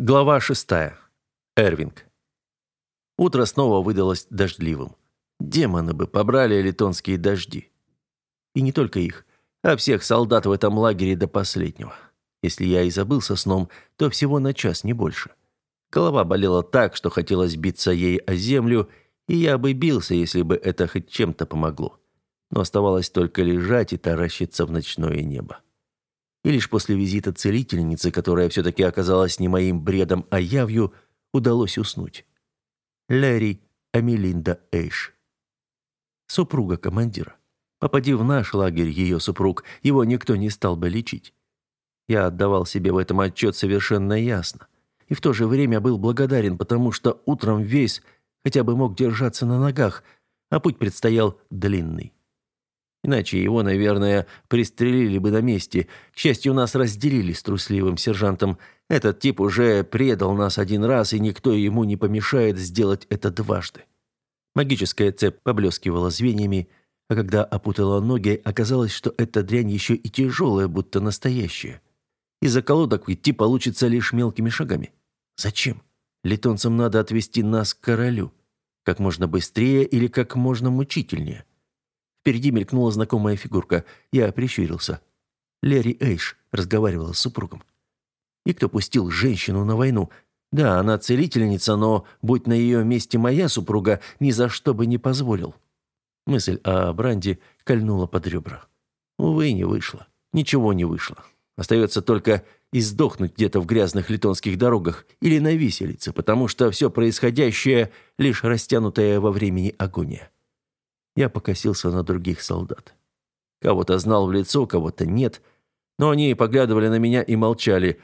Глава шестая. Эрвинг. Утро снова выдалось дождливым. Демоны бы побрали литонские дожди. И не только их, а всех солдат в этом лагере до последнего. Если я и забылся сном, то всего на час, не больше. Голова болела так, что хотелось биться ей о землю, и я бы бился, если бы это хоть чем-то помогло. Но оставалось только лежать и таращиться в ночное небо. И лишь после визита целительницы, которая все-таки оказалась не моим бредом, а явью, удалось уснуть. Лэри Амелинда Эйш. Супруга командира. Попади в наш лагерь ее супруг, его никто не стал бы лечить. Я отдавал себе в этом отчет совершенно ясно. И в то же время был благодарен, потому что утром весь хотя бы мог держаться на ногах, а путь предстоял длинный. Иначе его, наверное, пристрелили бы на месте. К счастью, нас разделили с трусливым сержантом. Этот тип уже предал нас один раз, и никто ему не помешает сделать это дважды. Магическая цепь поблескивала звеньями, а когда опутала ноги, оказалось, что эта дрянь еще и тяжелая, будто настоящая. Из-за колодок идти получится лишь мелкими шагами. Зачем? Литонцам надо отвести нас к королю. Как можно быстрее или как можно мучительнее. Впереди мелькнула знакомая фигурка. Я прищурился. Лерри Эйш разговаривала с супругом. И кто пустил женщину на войну? Да, она целительница, но, будь на ее месте моя супруга, ни за что бы не позволил. Мысль о Бранде кольнула под ребра. Увы, не вышло. Ничего не вышло. Остается только и сдохнуть где-то в грязных литонских дорогах или на виселице, потому что все происходящее — лишь растянутая во времени агония. Я покосился на других солдат. Кого-то знал в лицо, кого-то нет, но они поглядывали на меня и молчали.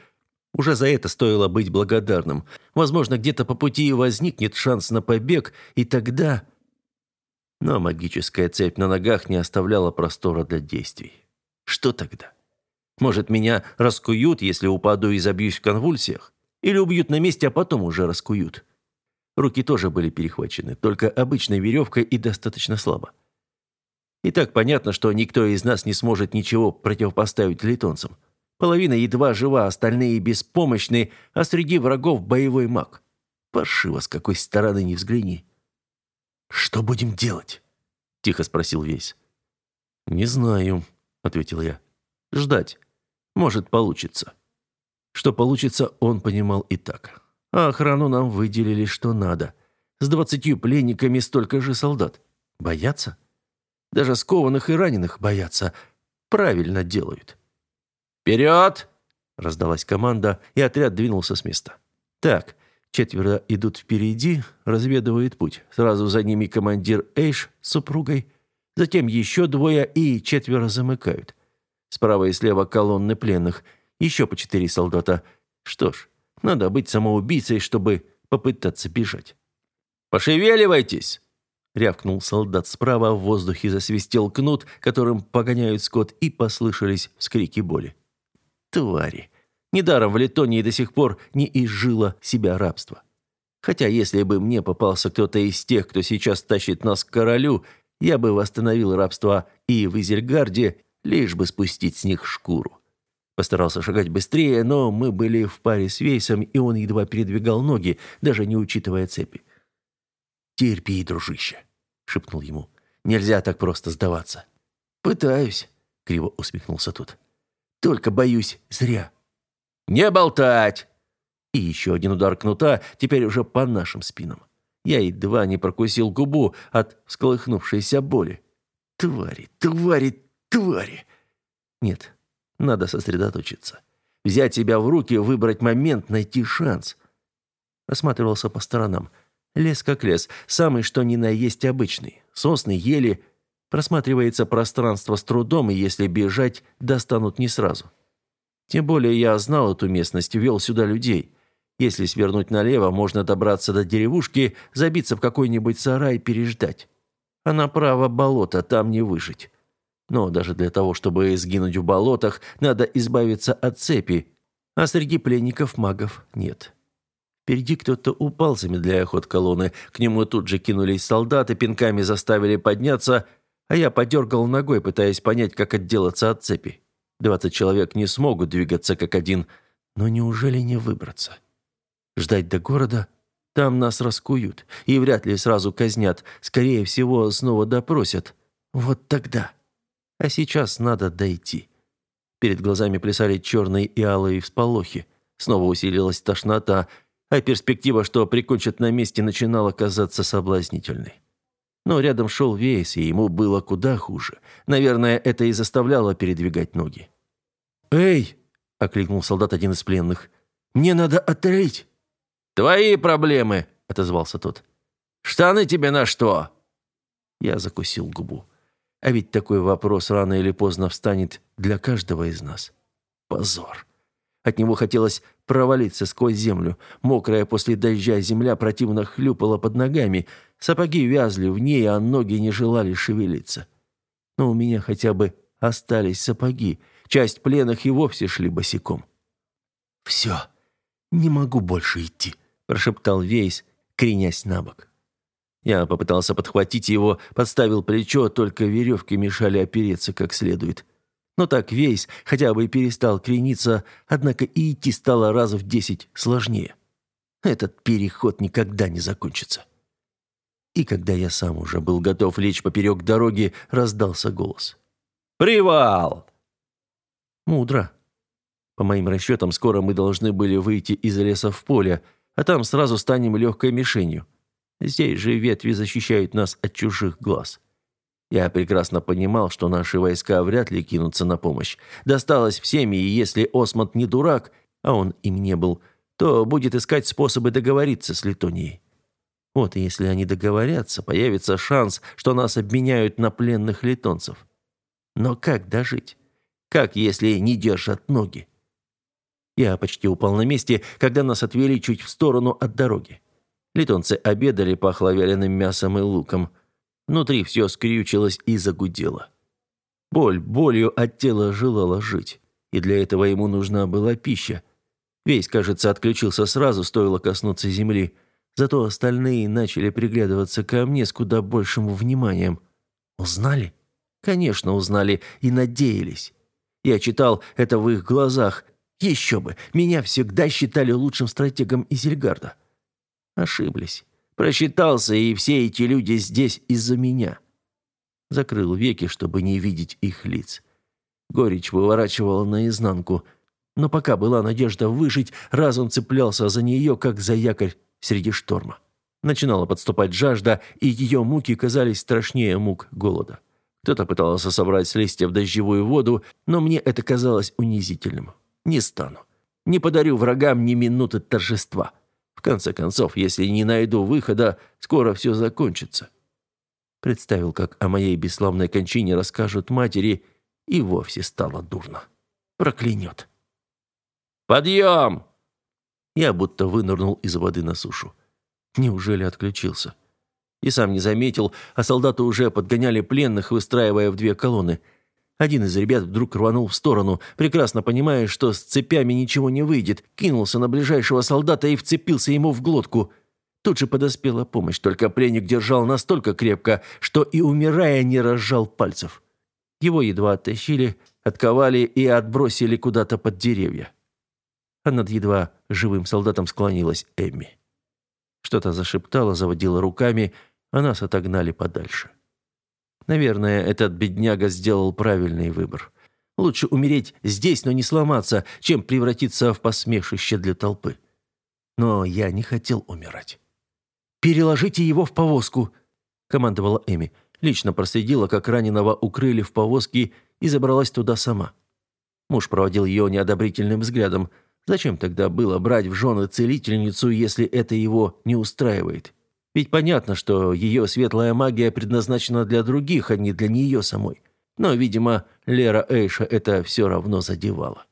Уже за это стоило быть благодарным. Возможно, где-то по пути возникнет шанс на побег, и тогда... Но магическая цепь на ногах не оставляла простора для действий. Что тогда? Может, меня раскуют, если упаду и забьюсь в конвульсиях? Или убьют на месте, а потом уже раскуют? Руки тоже были перехвачены, только обычной веревкой и достаточно слабо. И так понятно, что никто из нас не сможет ничего противопоставить литонцам. Половина едва жива, остальные беспомощны, а среди врагов боевой маг. Паршиво, с какой стороны не взгляни. «Что будем делать?» – тихо спросил Весь. «Не знаю», – ответил я. «Ждать. Может, получится». Что получится, он понимал и так. А охрану нам выделили что надо. С двадцатью пленниками столько же солдат. Боятся? Даже скованных и раненых боятся. Правильно делают. «Вперед!» – раздалась команда, и отряд двинулся с места. «Так, четверо идут впереди, разведывают путь. Сразу за ними командир Эйш с супругой. Затем еще двое и четверо замыкают. Справа и слева колонны пленных. Еще по четыре солдата. Что ж, надо быть самоубийцей, чтобы попытаться бежать. «Пошевеливайтесь!» Рявкнул солдат справа, в воздухе засвистел кнут, которым погоняют скот, и послышались вскрики боли. Твари! Недаром в Литонии до сих пор не изжило себя рабство. Хотя если бы мне попался кто-то из тех, кто сейчас тащит нас к королю, я бы восстановил рабство и в Изельгарде, лишь бы спустить с них шкуру. Постарался шагать быстрее, но мы были в паре с Вейсом, и он едва передвигал ноги, даже не учитывая цепи. «Терпи, дружище», — шепнул ему. «Нельзя так просто сдаваться». «Пытаюсь», — криво усмехнулся тот. «Только боюсь зря». «Не болтать!» И еще один удар кнута, теперь уже по нашим спинам. Я едва не прокусил губу от всколыхнувшейся боли. «Твари, твари, твари!» «Нет, надо сосредоточиться. Взять себя в руки, выбрать момент, найти шанс. Осматривался по сторонам. Лес как лес, самый что ни на есть обычный. Сосны, ели. Просматривается пространство с трудом, и если бежать, достанут не сразу. Тем более я знал эту местность, вел сюда людей. Если свернуть налево, можно добраться до деревушки, забиться в какой-нибудь сарай переждать. А направо болото, там не выжить. Но даже для того, чтобы сгинуть в болотах, надо избавиться от цепи, а среди пленников магов нет. Впереди кто-то упал, замедляя ход колонны. К нему тут же кинулись солдаты, пинками заставили подняться, а я подергал ногой, пытаясь понять, как отделаться от цепи. Двадцать человек не смогут двигаться как один, но неужели не выбраться? Ждать до города? Там нас раскуют. И вряд ли сразу казнят. Скорее всего, снова допросят. Вот тогда. А сейчас надо дойти. Перед глазами плясали черные и алые всполохи. Снова усилилась тошнота, а перспектива, что прикончат на месте, начинала казаться соблазнительной. Но рядом шел Вейс, и ему было куда хуже. Наверное, это и заставляло передвигать ноги. «Эй!» — окликнул солдат один из пленных. «Мне надо отлить!» «Твои проблемы!» — отозвался тот. «Штаны тебе на что?» Я закусил губу. А ведь такой вопрос рано или поздно встанет для каждого из нас. Позор. От него хотелось провалиться сквозь землю. Мокрая после дождя земля противно хлюпала под ногами. Сапоги вязли в ней, а ноги не желали шевелиться. Но у меня хотя бы остались сапоги. Часть пленных и вовсе шли босиком. «Все, не могу больше идти», – прошептал Вейс, кренясь на бок. Я попытался подхватить его, подставил плечо, только веревки мешали опереться как следует. Но так весь хотя бы перестал крениться, однако и идти стало раз в десять сложнее. Этот переход никогда не закончится. И когда я сам уже был готов лечь поперек дороги, раздался голос. «Привал!» Мудро. По моим расчетам, скоро мы должны были выйти из леса в поле, а там сразу станем легкой мишенью. Здесь же ветви защищают нас от чужих глаз. Я прекрасно понимал, что наши войска вряд ли кинутся на помощь. Досталось всем, и если Осмонд не дурак, а он им не был, то будет искать способы договориться с Литонией. Вот и если они договорятся, появится шанс, что нас обменяют на пленных литонцев. Но как дожить? Как, если не держат ноги? Я почти упал на месте, когда нас отвели чуть в сторону от дороги. Литонцы обедали, пахло вяленым мясом и луком. Внутри все скрючилось и загудело. Боль болью от тела желала жить, и для этого ему нужна была пища. Весь, кажется, отключился сразу, стоило коснуться земли. Зато остальные начали приглядываться ко мне с куда большим вниманием. Узнали? Конечно, узнали и надеялись. Я читал это в их глазах. Еще бы, меня всегда считали лучшим стратегом Изельгарда. Ошиблись. Просчитался, и все эти люди здесь из-за меня. Закрыл веки, чтобы не видеть их лиц. Горечь выворачивала наизнанку. Но пока была надежда выжить, разум цеплялся за нее, как за якорь среди шторма. Начинала подступать жажда, и ее муки казались страшнее мук голода. Кто-то пытался собрать с листьев дождевую воду, но мне это казалось унизительным. Не стану. Не подарю врагам ни минуты торжества конце концов, если не найду выхода, скоро все закончится. Представил, как о моей бесславной кончине расскажут матери, и вовсе стало дурно. Проклянет. «Подъем!» Я будто вынырнул из воды на сушу. Неужели отключился? И сам не заметил, а солдаты уже подгоняли пленных, выстраивая в две колонны – один из ребят вдруг рванул в сторону, прекрасно понимая, что с цепями ничего не выйдет, кинулся на ближайшего солдата и вцепился ему в глотку. Тут же подоспела помощь, только пленник держал настолько крепко, что и умирая не разжал пальцев. Его едва оттащили, отковали и отбросили куда-то под деревья. А над едва живым солдатом склонилась Эмми. Что-то зашептала, заводила руками, а нас отогнали подальше. Наверное, этот бедняга сделал правильный выбор. Лучше умереть здесь, но не сломаться, чем превратиться в посмешище для толпы. Но я не хотел умирать. «Переложите его в повозку», — командовала Эми. Лично проследила, как раненого укрыли в повозке и забралась туда сама. Муж проводил ее неодобрительным взглядом. Зачем тогда было брать в жены целительницу, если это его не устраивает? Ведь понятно, что ее светлая магия предназначена для других, а не для нее самой. Но, видимо, Лера Эйша это все равно задевала.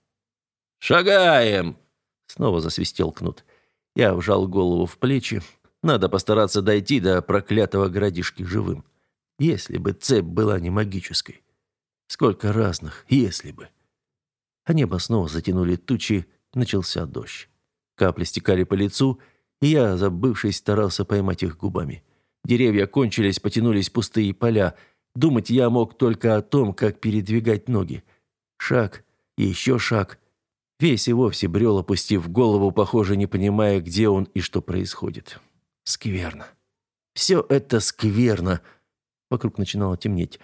«Шагаем!» Снова засвистел кнут. Я вжал голову в плечи. Надо постараться дойти до проклятого городишки живым. Если бы цепь была не магической. Сколько разных «если бы». А небо снова затянули тучи, начался дождь. Капли стекали по лицу — я, забывшись, старался поймать их губами. Деревья кончились, потянулись пустые поля. Думать я мог только о том, как передвигать ноги. Шаг, еще шаг. Весь и вовсе брел, опустив голову, похоже, не понимая, где он и что происходит. Скверно. Все это скверно. Вокруг начинало темнеть.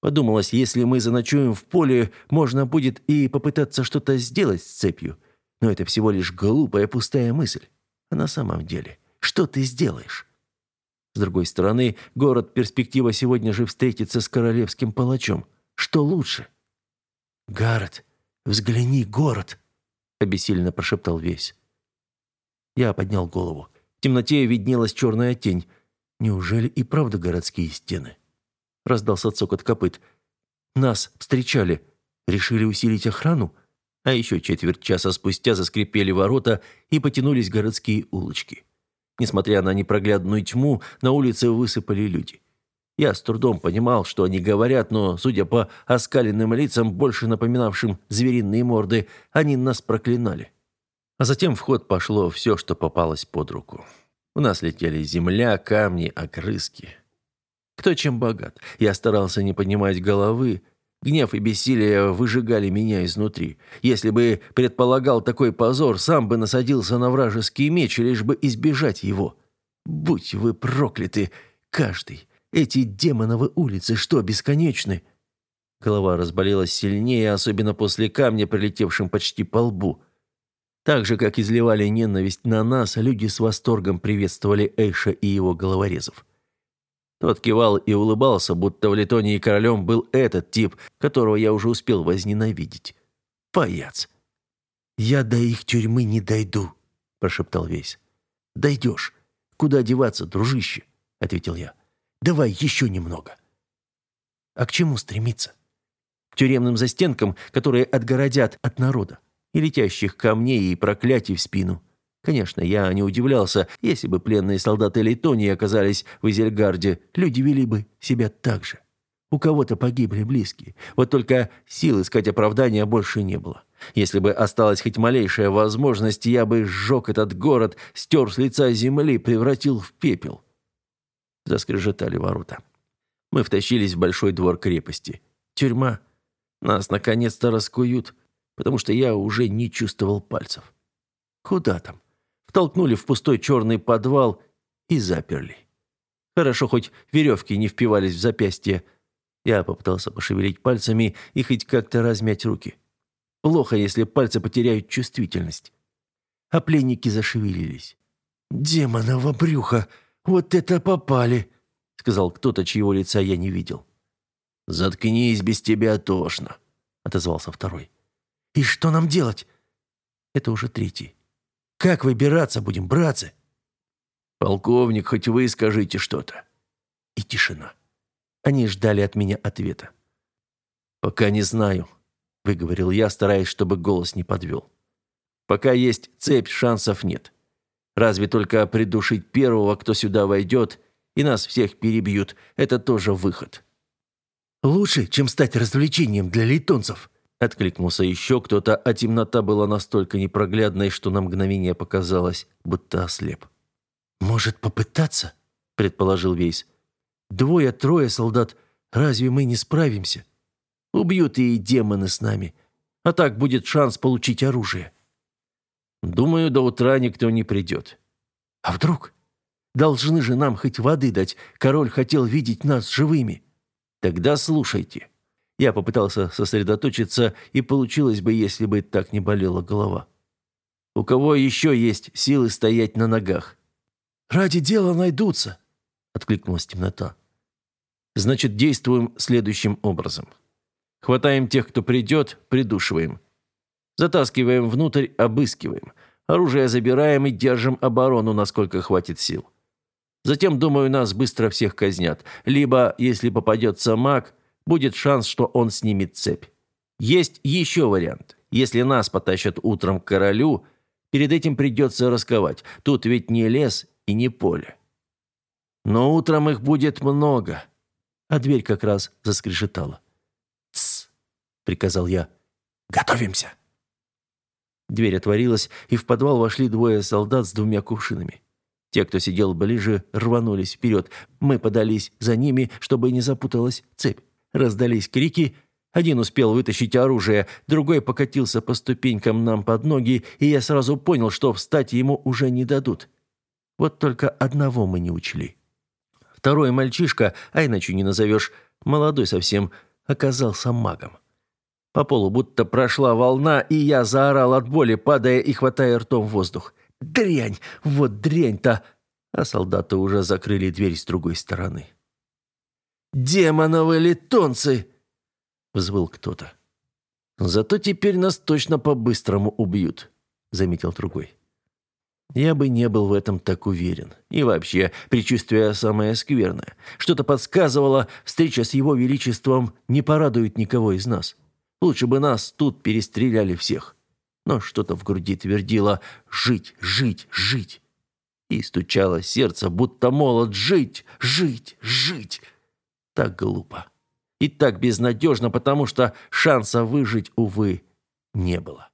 Подумалось, если мы заночуем в поле, можно будет и попытаться что-то сделать с цепью. Но это всего лишь глупая пустая мысль. На самом деле, что ты сделаешь? С другой стороны, город перспектива сегодня же встретиться с королевским палачом. Что лучше? «Гаррет, взгляни, город!» — обессиленно прошептал весь. Я поднял голову. В темноте виднелась черная тень. Неужели и правда городские стены? Раздался цокот копыт. Нас встречали. Решили усилить охрану? А еще четверть часа спустя заскрипели ворота и потянулись городские улочки. Несмотря на непроглядную тьму, на улице высыпали люди. Я с трудом понимал, что они говорят, но, судя по оскаленным лицам, больше напоминавшим звериные морды, они нас проклинали. А затем в ход пошло все, что попалось под руку. У нас летели земля, камни, огрызки. Кто чем богат. Я старался не поднимать головы. Гнев и бессилие выжигали меня изнутри. Если бы предполагал такой позор, сам бы насадился на вражеский меч, лишь бы избежать его. Будь вы прокляты, каждый. Эти демоновы улицы что, бесконечны? Голова разболелась сильнее, особенно после камня, прилетевшим почти по лбу. Так же, как изливали ненависть на нас, люди с восторгом приветствовали Эйша и его головорезов. Тот кивал и улыбался, будто в Литонии королем был этот тип, которого я уже успел возненавидеть. Паяц. «Я до их тюрьмы не дойду», – прошептал весь. «Дойдешь. Куда деваться, дружище?» – ответил я. «Давай еще немного». «А к чему стремиться?» «К тюремным застенкам, которые отгородят от народа, и летящих камней и проклятий в спину». Конечно, я не удивлялся, если бы пленные солдаты Литонии оказались в Изельгарде, люди вели бы себя так же. У кого-то погибли близкие. Вот только сил искать оправдания больше не было. Если бы осталась хоть малейшая возможность, я бы сжег этот город, стер с лица земли, превратил в пепел. Заскрежетали ворота. Мы втащились в большой двор крепости. Тюрьма. Нас наконец-то раскуют, потому что я уже не чувствовал пальцев. Куда там? Толкнули в пустой черный подвал и заперли. Хорошо, хоть веревки не впивались в запястье. Я попытался пошевелить пальцами и хоть как-то размять руки. Плохо, если пальцы потеряют чувствительность. А пленники зашевелились. «Демоново брюхо! Вот это попали!» — сказал кто-то, чьего лица я не видел. «Заткнись, без тебя тошно», — отозвался второй. «И что нам делать?» Это уже третий. Как выбираться будем, братцы?» «Полковник, хоть вы скажите что-то». И тишина. Они ждали от меня ответа. «Пока не знаю», — выговорил я, стараясь, чтобы голос не подвел. «Пока есть цепь, шансов нет. Разве только придушить первого, кто сюда войдет, и нас всех перебьют, это тоже выход». «Лучше, чем стать развлечением для лейтонцев», Откликнулся еще кто-то, а темнота была настолько непроглядной, что на мгновение показалось, будто ослеп. «Может, попытаться?» – предположил Вейс. «Двое-трое солдат. Разве мы не справимся? Убьют и демоны с нами. А так будет шанс получить оружие». «Думаю, до утра никто не придет». «А вдруг? Должны же нам хоть воды дать. Король хотел видеть нас живыми». «Тогда слушайте». Я попытался сосредоточиться, и получилось бы, если бы так не болела голова. У кого еще есть силы стоять на ногах? «Ради дела найдутся», — откликнулась темнота. «Значит, действуем следующим образом. Хватаем тех, кто придет, придушиваем. Затаскиваем внутрь, обыскиваем. Оружие забираем и держим оборону, насколько хватит сил. Затем, думаю, нас быстро всех казнят. Либо, если попадется маг, будет шанс, что он снимет цепь. Есть еще вариант. Если нас потащат утром к королю, перед этим придется расковать. Тут ведь не лес и не поле. Но утром их будет много. А дверь как раз заскрежетала. «Тсс!» — приказал я. «Готовимся!» Дверь отворилась, и в подвал вошли двое солдат с двумя кувшинами. Те, кто сидел ближе, рванулись вперед. Мы подались за ними, чтобы не запуталась цепь. Раздались крики, Один успел вытащить оружие, другой покатился по ступенькам нам под ноги, и я сразу понял, что встать ему уже не дадут. Вот только одного мы не учли. Второй мальчишка, а иначе не назовешь, молодой совсем, оказался магом. По полу будто прошла волна, и я заорал от боли, падая и хватая ртом воздух. «Дрянь! Вот дрянь-то!» А солдаты уже закрыли дверь с другой стороны. «Демоновы литонцы!» — взвыл кто-то. «Зато теперь нас точно по-быстрому убьют», — заметил другой. Я бы не был в этом так уверен. И вообще, предчувствие самое скверное. Что-то подсказывало, встреча с его величеством не порадует никого из нас. Лучше бы нас тут перестреляли всех. Но что-то в груди твердило «жить, жить, жить». И стучало сердце, будто молот «жить, жить, жить». Так глупо. И так безнадежно, потому что шанса выжить, увы, не было.